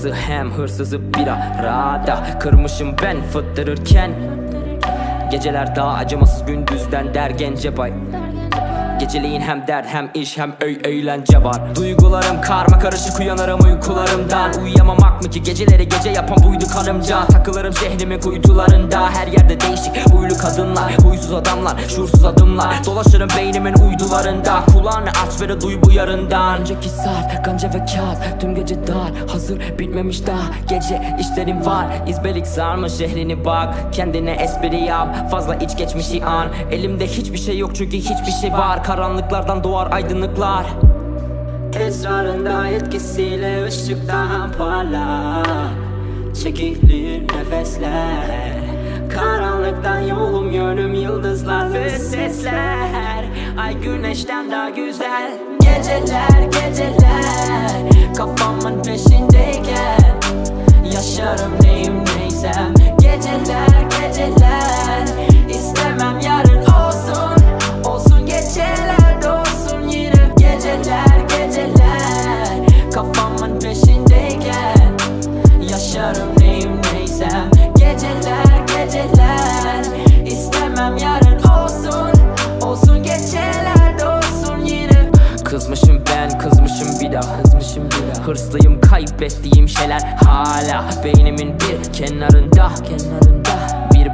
Hırlısı hem hırsızı bira Rada kırmışım ben fıttırırken. Geceler daha acımasız gündüzden der gence bay Geceliğin hem dert hem iş hem öy eğlence var. Duygularım karma karışık uyanırım uykularımdan. Uyuyamamak mı ki? Geceleri gece yapan buydu kanımca Takılırım şehrimin kuytularında. Her yerde değişik huylu kadınlar Huysuz adamlar şuursuz adımlar. Dolaşırım beynimin uydularında. Kulağını aç ve de duy bu yarından. Önceki saat ganca ve kağıt. Tüm gece dar hazır bitmemiş daha. Gece işlerim var İzbelik sarmış şehrini bak. Kendine espri yap Fazla iç geçmişi an. Elimde hiçbir şey yok çünkü hiçbir şey var Karanlıklardan doğar aydınlıklar. Esrarında etkisiyle ışık daha parlak. Çekilir nefesler. Karanlıktan yolum yönüm yıldızlar ve sesler. Ay güneşten daha güzel. Geceler geceler. Kafamın peşindeyken Yaşarım neyim neysem. Geceler geceler daha Kızmışım bir Hırslıyım kaybettiğim şeyler hala Beynimin bir kenarında. Kenarında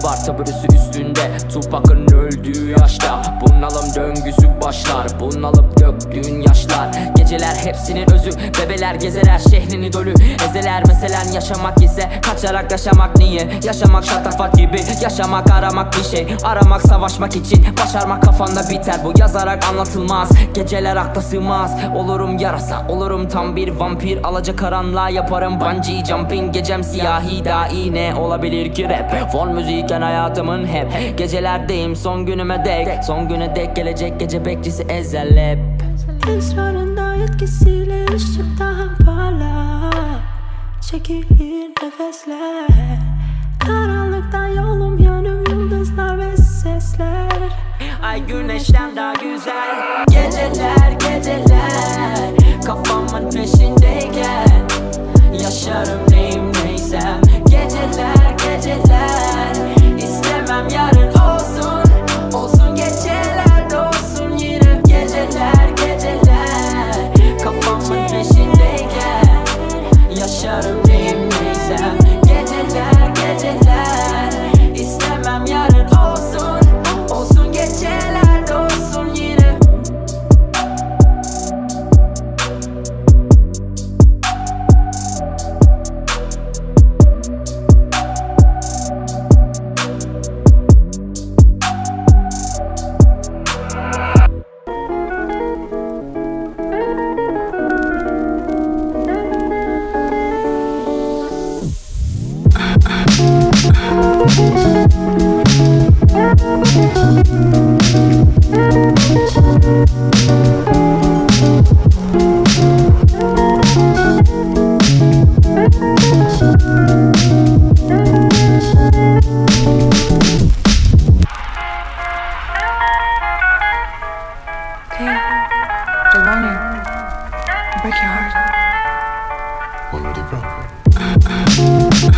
bar taburesi üstünde. Tupac'ın öldüğü yaşta Bunalım döngüsü başlar. Bunalıp döktüğün yaşlar. Geceler hepsinin özü Bebeler gezeler şehrini dölü Ezeler meselen yaşamak ise Kaçarak yaşamak niye? Yaşamak şatafat gibi Yaşamak aramak bir şey. Aramak savaşmak için Başarmak kafanda biter. Bu yazarak anlatılmaz. Geceler akla sığmaz. Olurum yarasa Olurum tam bir vampir. Alaca karanlığa yaparım bungee jumping. Gecem siyahi dahi ne olabilir ki rap? Fon müzikken hayatımın hep Gecelerdeyim. Son günüme dek Son güne dek gelecek gece bekçisi ezel hep. Esrarında etkisiyle ışık daha parlak. Çekilir nefesler. Karanlıktan yolum yönüm yıldızlar ve sesler. Ay güneşten daha güzel. Geceler geceler. Kafamın peşindeyken Yaşarım neyim neysem. Geceler geceler I'm yelling.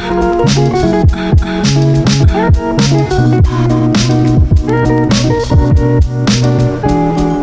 Thank you.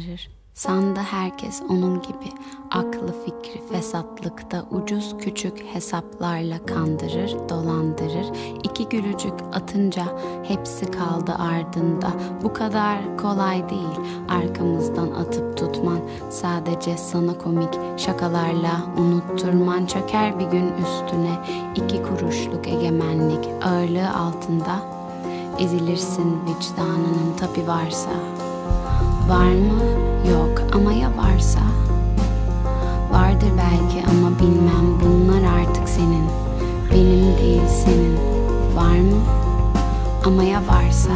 Kandırır. Sandı herkes onun gibi aklı fikri fesat Vasatlıkta ucuz küçük hesaplarla kandırır, dolandırır. İki gülücük atınca hepsi kaldı ardında. Bu kadar kolay değil arkamızdan atıp tutman. Sadece sana komik şakalarla unutturman. Çöker bir gün üstüne iki kuruşluk egemenlik ağırlığı altında. Ezilirsin vicdanının tabi varsa. Var mı? Yok ama ya varsa? Vardır belki ama bilmem bunlar artık senin Benim değil senin Var mı? Ama ya varsa?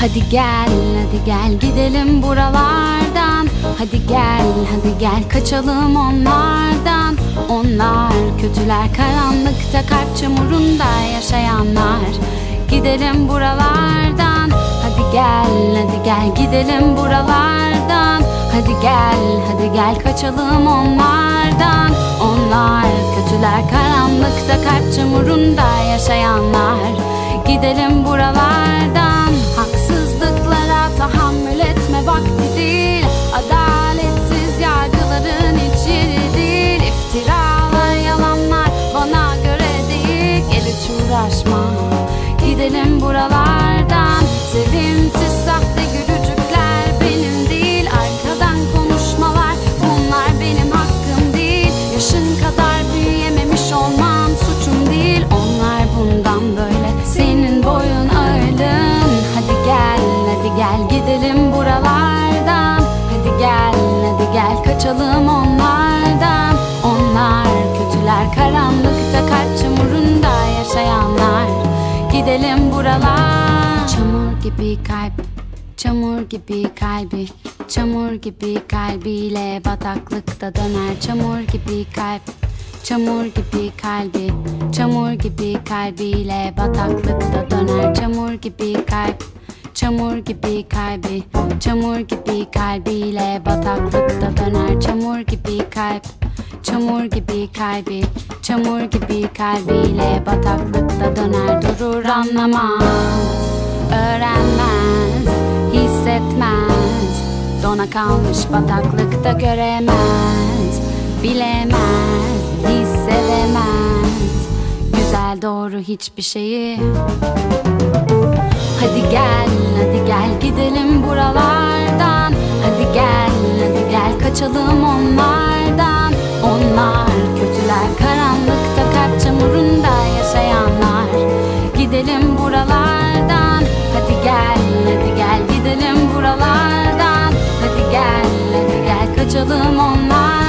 Hadi gel, hadi gel gidelim buralardan Hadi gel, hadi gel kaçalım onlardan Onlar kötüler karanlıkta kalp çamurunda yaşayanlar. Gidelim buralardan Hadi gel, hadi gel gidelim buralardan. Hadi gel, hadi gel kaçalım onlardan. Onlar kötüler karanlıkta kalp çamurunda yaşayanlar. Gidelim buralardan Haksızlıklara tahammül etme vakti değil hadi gel gidelim buralardan. Hadi gel hadi gel kaçalım onlardan. Onlar kötüler karanlıkta kalp çamurunda yaşayanlar. Gidelim buralar. Çamur gibi kalp Çamur gibi kalbi. Çamur gibi kalbiyle bataklıkta döner. Çamur gibi kalp Çamur gibi kalbi. Çamur gibi kalbiyle bataklıkta döner. Çamur gibi kalp Çamur gibi kalbi Çamur gibi kalbiyle bataklıkta döner. Çamur gibi kalp Çamur gibi kalbi Çamur gibi kalbiyle bataklıkta döner. Durur anlamaz Öğrenmez Hissetmez. Dona kalmış bataklıkta göremez Bilemez Hissedemez. Güzel doğru hiçbir şeyi Hadi gel, hadi gel gidelim buralardan. Hadi gel, hadi gel kaçalım onlardan. Onlar kötüler karanlıkta kalp çamurunda yaşayanlar. Gidelim buralardan. Hadi gel, hadi gel gidelim buralardan. Hadi gel, hadi gel kaçalım onlardan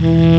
Mm-hmm.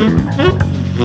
Mm-hmm.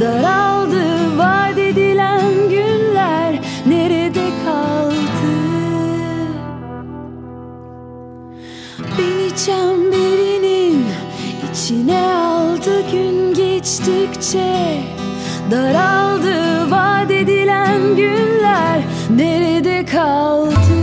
Daraldı vaat edilen günler nerede kaldı? Beni çemberinin içine aldı gün geçtikçe Daraldı vaat edilen günler nerede kaldı?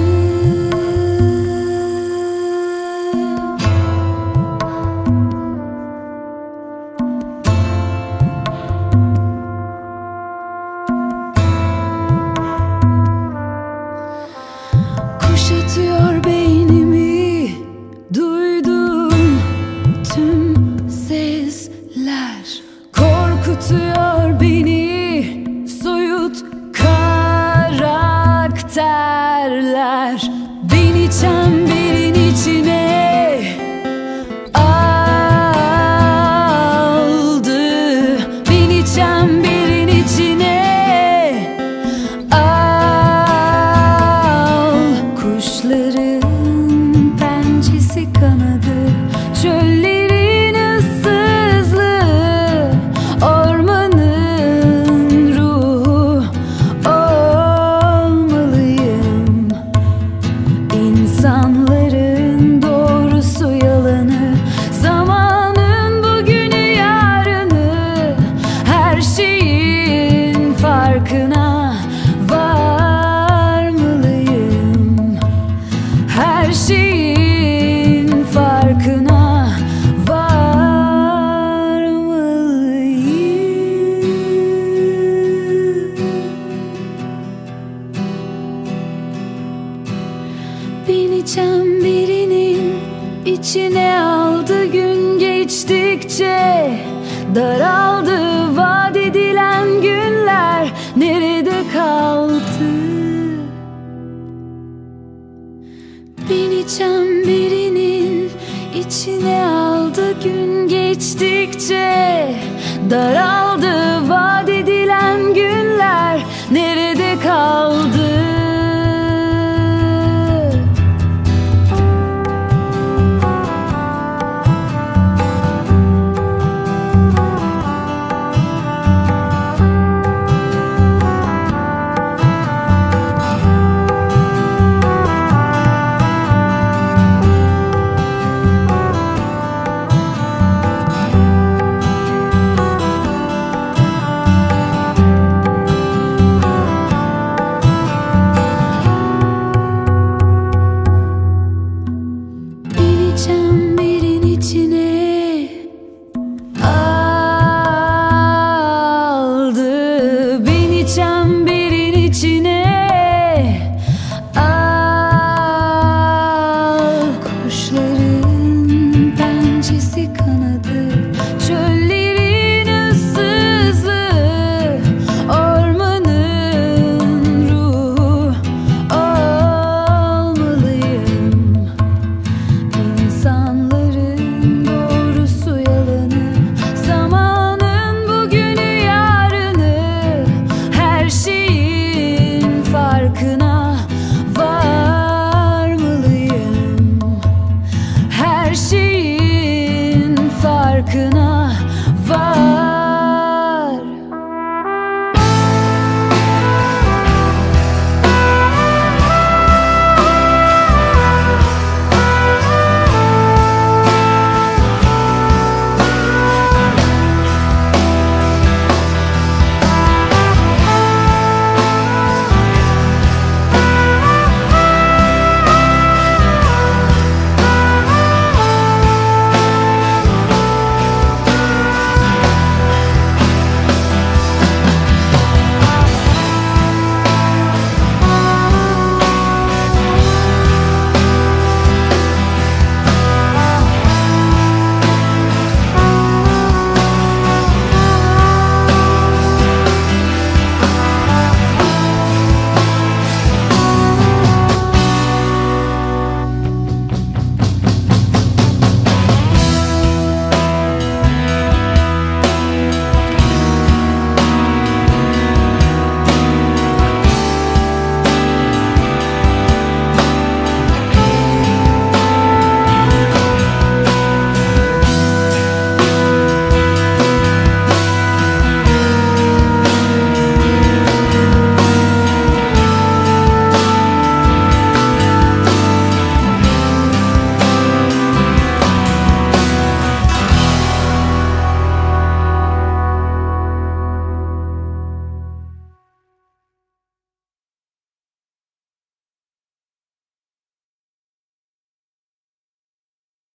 Beni çemberinin içine aldı gün geçtikçe Daraldı vaat edilen günler nerede kaldı? Beni çemberinin içine aldı gün geçtikçe Daraldı 그날